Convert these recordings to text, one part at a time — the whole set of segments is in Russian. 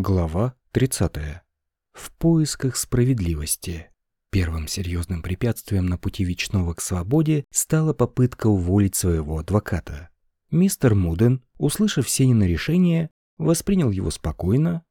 Глава 30. В поисках справедливости. Первым серьезным препятствием на пути Вечного к свободе стала попытка уволить своего адвоката. Мистер Муден, услышав Сенина решение, воспринял его спокойно,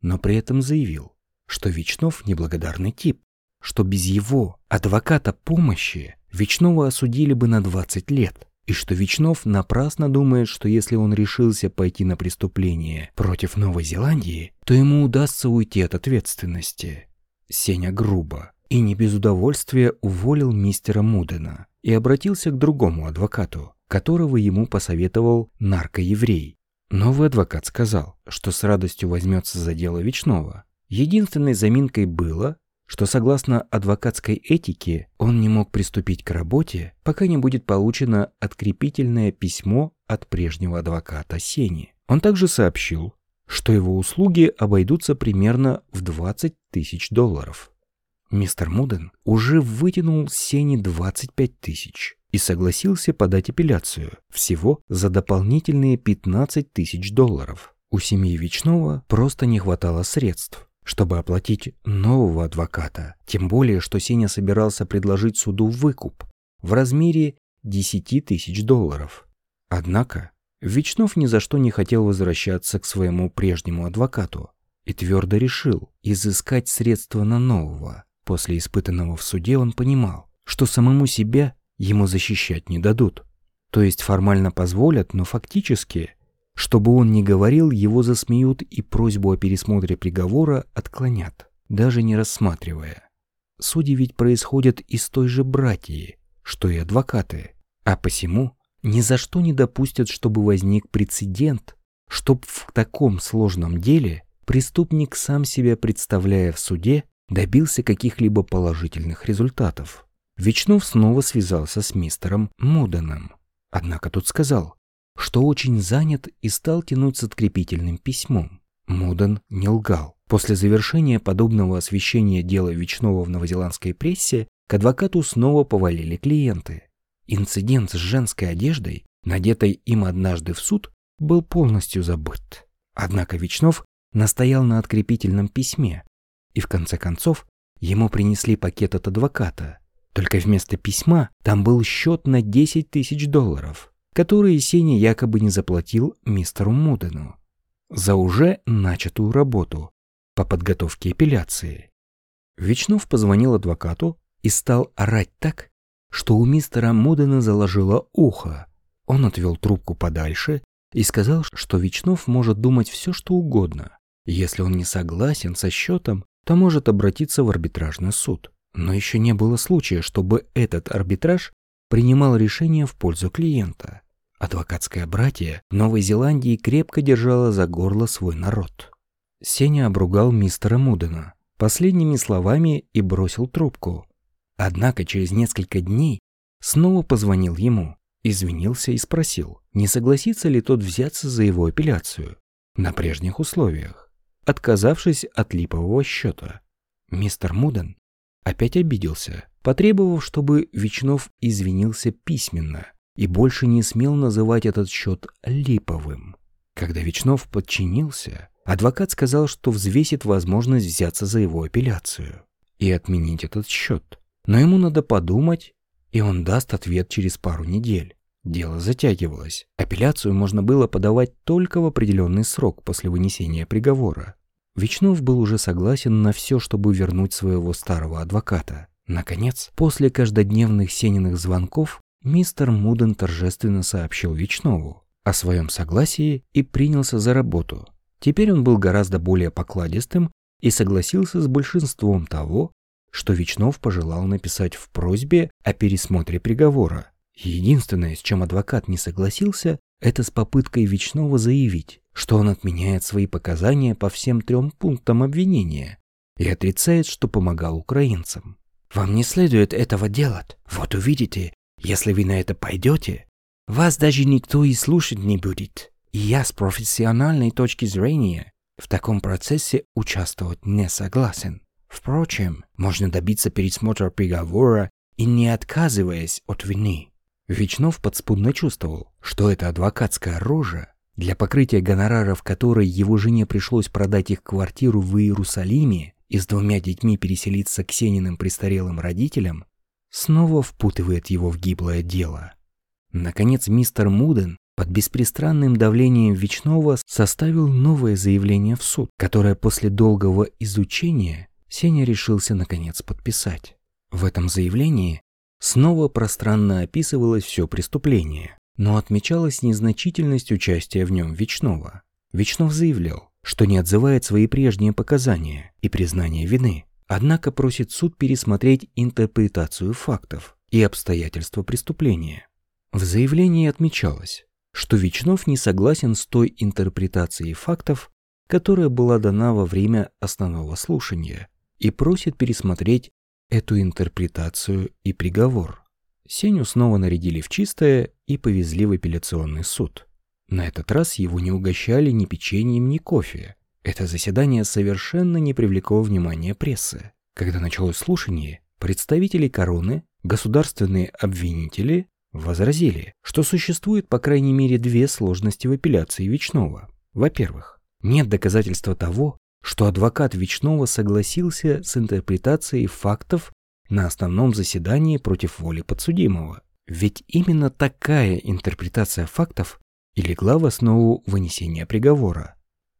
но при этом заявил, что Вечнов неблагодарный тип, что без его, адвоката помощи, Вечного осудили бы на 20 лет и что Вечнов напрасно думает, что если он решился пойти на преступление против Новой Зеландии, то ему удастся уйти от ответственности. Сеня грубо и не без удовольствия уволил мистера Мудена и обратился к другому адвокату, которого ему посоветовал наркоеврей. Новый адвокат сказал, что с радостью возьмется за дело Вечного. Единственной заминкой было, что согласно адвокатской этике он не мог приступить к работе, пока не будет получено открепительное письмо от прежнего адвоката Сени. Он также сообщил, что его услуги обойдутся примерно в 20 тысяч долларов. Мистер Муден уже вытянул Сени 25 тысяч и согласился подать апелляцию всего за дополнительные 15 тысяч долларов. У семьи Вечного просто не хватало средств чтобы оплатить нового адвоката. Тем более, что Сеня собирался предложить суду выкуп в размере 10 тысяч долларов. Однако Вечнов ни за что не хотел возвращаться к своему прежнему адвокату и твердо решил изыскать средства на нового. После испытанного в суде он понимал, что самому себя ему защищать не дадут. То есть формально позволят, но фактически что бы он ни говорил, его засмеют и просьбу о пересмотре приговора отклонят, даже не рассматривая. Судьи ведь происходят из той же братьи, что и адвокаты, а посему ни за что не допустят, чтобы возник прецедент, чтоб в таком сложном деле преступник, сам себя представляя в суде, добился каких-либо положительных результатов. Вечнов снова связался с мистером Муденом. Однако тот сказал, что очень занят и стал тянуть с открепительным письмом. Муден не лгал. После завершения подобного освещения дела Вечного в новозеландской прессе к адвокату снова повалили клиенты. Инцидент с женской одеждой, надетой им однажды в суд, был полностью забыт. Однако Вечнов настоял на открепительном письме, и в конце концов ему принесли пакет от адвоката. Только вместо письма там был счет на 10 тысяч долларов которые Сеня якобы не заплатил мистеру Мудену за уже начатую работу по подготовке эпиляции. Вечнов позвонил адвокату и стал орать так, что у мистера Мудена заложило ухо. Он отвел трубку подальше и сказал, что Вечнов может думать все, что угодно. Если он не согласен со счетом, то может обратиться в арбитражный суд. Но еще не было случая, чтобы этот арбитраж принимал решение в пользу клиента. Адвокатское братье Новой Зеландии крепко держало за горло свой народ. Сеня обругал мистера Мудена последними словами и бросил трубку. Однако через несколько дней снова позвонил ему, извинился и спросил, не согласится ли тот взяться за его апелляцию на прежних условиях, отказавшись от липового счета. Мистер Муден опять обиделся, потребовав, чтобы Вечнов извинился письменно – и больше не смел называть этот счет липовым. Когда Вечнов подчинился, адвокат сказал, что взвесит возможность взяться за его апелляцию и отменить этот счет. Но ему надо подумать, и он даст ответ через пару недель. Дело затягивалось. Апелляцию можно было подавать только в определенный срок после вынесения приговора. Вечнов был уже согласен на все, чтобы вернуть своего старого адвоката. Наконец, после каждодневных Сениных звонков, мистер Муден торжественно сообщил Вечнову о своем согласии и принялся за работу. Теперь он был гораздо более покладистым и согласился с большинством того, что Вечнов пожелал написать в просьбе о пересмотре приговора. Единственное, с чем адвокат не согласился, это с попыткой Вечнова заявить, что он отменяет свои показания по всем трем пунктам обвинения и отрицает, что помогал украинцам. «Вам не следует этого делать. Вот увидите, если вы на это пойдете, вас даже никто и слушать не будет. И я с профессиональной точки зрения в таком процессе участвовать не согласен. Впрочем, можно добиться пересмотра приговора и не отказываясь от вины. Вечнов подспудно чувствовал, что эта адвокатская рожа для покрытия гонораров которой его жене пришлось продать их квартиру в Иерусалиме и с двумя детьми переселиться к Сениным престарелым родителям, снова впутывает его в гиблое дело. Наконец мистер Муден под беспристрастным давлением Вечного составил новое заявление в суд, которое после долгого изучения Сеня решился наконец подписать. В этом заявлении снова пространно описывалось все преступление, но отмечалась незначительность участия в нем Вечного. Вечнов заявлял, что не отзывает свои прежние показания и признание вины, однако просит суд пересмотреть интерпретацию фактов и обстоятельства преступления. В заявлении отмечалось, что Вечнов не согласен с той интерпретацией фактов, которая была дана во время основного слушания, и просит пересмотреть эту интерпретацию и приговор. Сеню снова нарядили в чистое и повезли в апелляционный суд. На этот раз его не угощали ни печеньем, ни кофе. Это заседание совершенно не привлекло внимания прессы. Когда началось слушание, представители короны, государственные обвинители, возразили, что существует по крайней мере две сложности в апелляции Вечного. Во-первых, нет доказательства того, что адвокат Вечного согласился с интерпретацией фактов на основном заседании против воли подсудимого. Ведь именно такая интерпретация фактов и легла в основу вынесения приговора.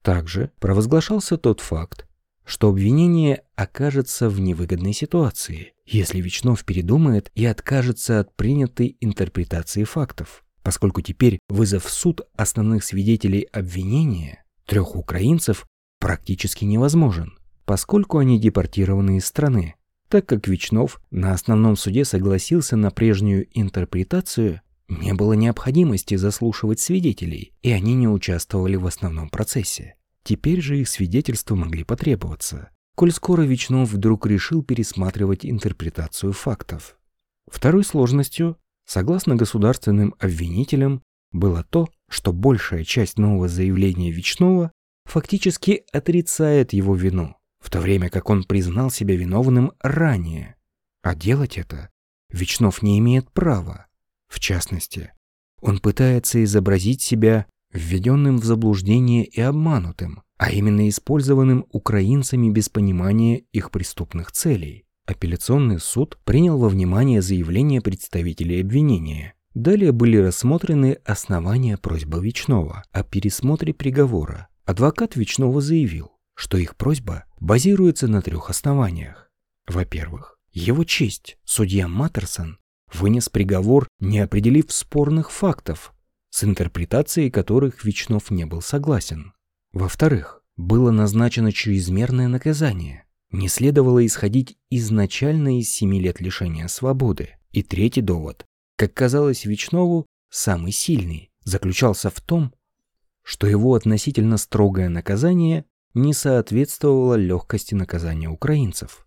Также провозглашался тот факт, что обвинение окажется в невыгодной ситуации, если Вечнов передумает и откажется от принятой интерпретации фактов, поскольку теперь вызов в суд основных свидетелей обвинения, трех украинцев, практически невозможен, поскольку они депортированы из страны, так как Вечнов на основном суде согласился на прежнюю интерпретацию, не было необходимости заслушивать свидетелей, и они не участвовали в основном процессе. Теперь же их свидетельства могли потребоваться, коль скоро Вечнов вдруг решил пересматривать интерпретацию фактов. Второй сложностью, согласно государственным обвинителям, было то, что большая часть нового заявления Вечнова фактически отрицает его вину в то время как он признал себя виновным ранее. А делать это Вечнов не имеет права. В частности, он пытается изобразить себя введенным в заблуждение и обманутым, а именно использованным украинцами без понимания их преступных целей. Апелляционный суд принял во внимание заявления представителей обвинения. Далее были рассмотрены основания просьбы Вечнова о пересмотре приговора. Адвокат Вечнова заявил, что их просьба базируется на трех основаниях. Во-первых, его честь, судья Маттерсон, вынес приговор, не определив спорных фактов, с интерпретацией которых Вечнов не был согласен. Во-вторых, было назначено чрезмерное наказание. Не следовало исходить изначально из семи лет лишения свободы. И третий довод, как казалось Вечнову, самый сильный, заключался в том, что его относительно строгое наказание не соответствовало легкости наказания украинцев,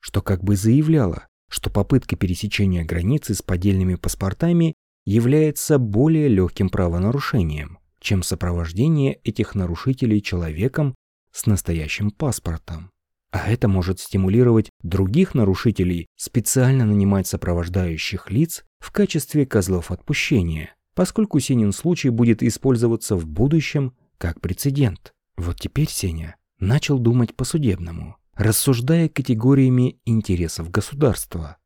что как бы заявляло, что попытка пересечения границы с поддельными паспортами является более легким правонарушением, чем сопровождение этих нарушителей человеком с настоящим паспортом. А это может стимулировать других нарушителей специально нанимать сопровождающих лиц в качестве козлов отпущения, поскольку Синин случай будет использоваться в будущем как прецедент. Вот теперь Сеня начал думать по-судебному, рассуждая категориями интересов государства.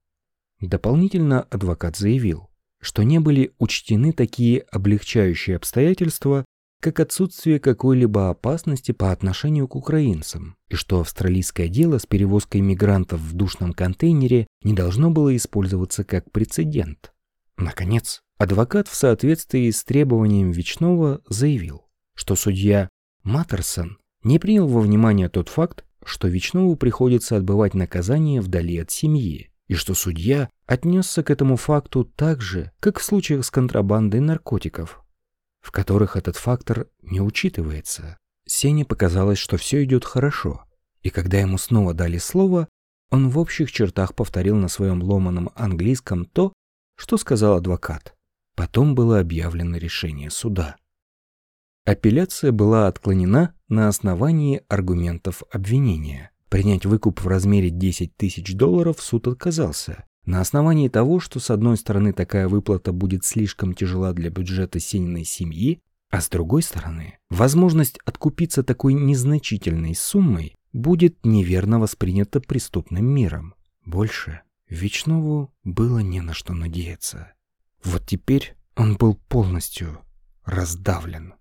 Дополнительно адвокат заявил, что не были учтены такие облегчающие обстоятельства, как отсутствие какой-либо опасности по отношению к украинцам, и что австралийское дело с перевозкой мигрантов в душном контейнере не должно было использоваться как прецедент. Наконец, адвокат в соответствии с требованием Вечного заявил, что судья Маттерсон не принял во внимание тот факт, что Вечнову приходится отбывать наказание вдали от семьи, и что судья отнесся к этому факту так же, как в случаях с контрабандой наркотиков, в которых этот фактор не учитывается. Сене показалось, что все идет хорошо, и когда ему снова дали слово, он в общих чертах повторил на своем ломаном английском то, что сказал адвокат. Потом было объявлено решение суда. Апелляция была отклонена на основании аргументов обвинения. Принять выкуп в размере 10 тысяч долларов суд отказался. На основании того, что с одной стороны такая выплата будет слишком тяжела для бюджета Сениной семьи, А с другой стороны, возможность откупиться такой незначительной суммой будет неверно воспринята преступным миром. Больше Вечнову было не на что надеяться. Вот теперь он был полностью раздавлен.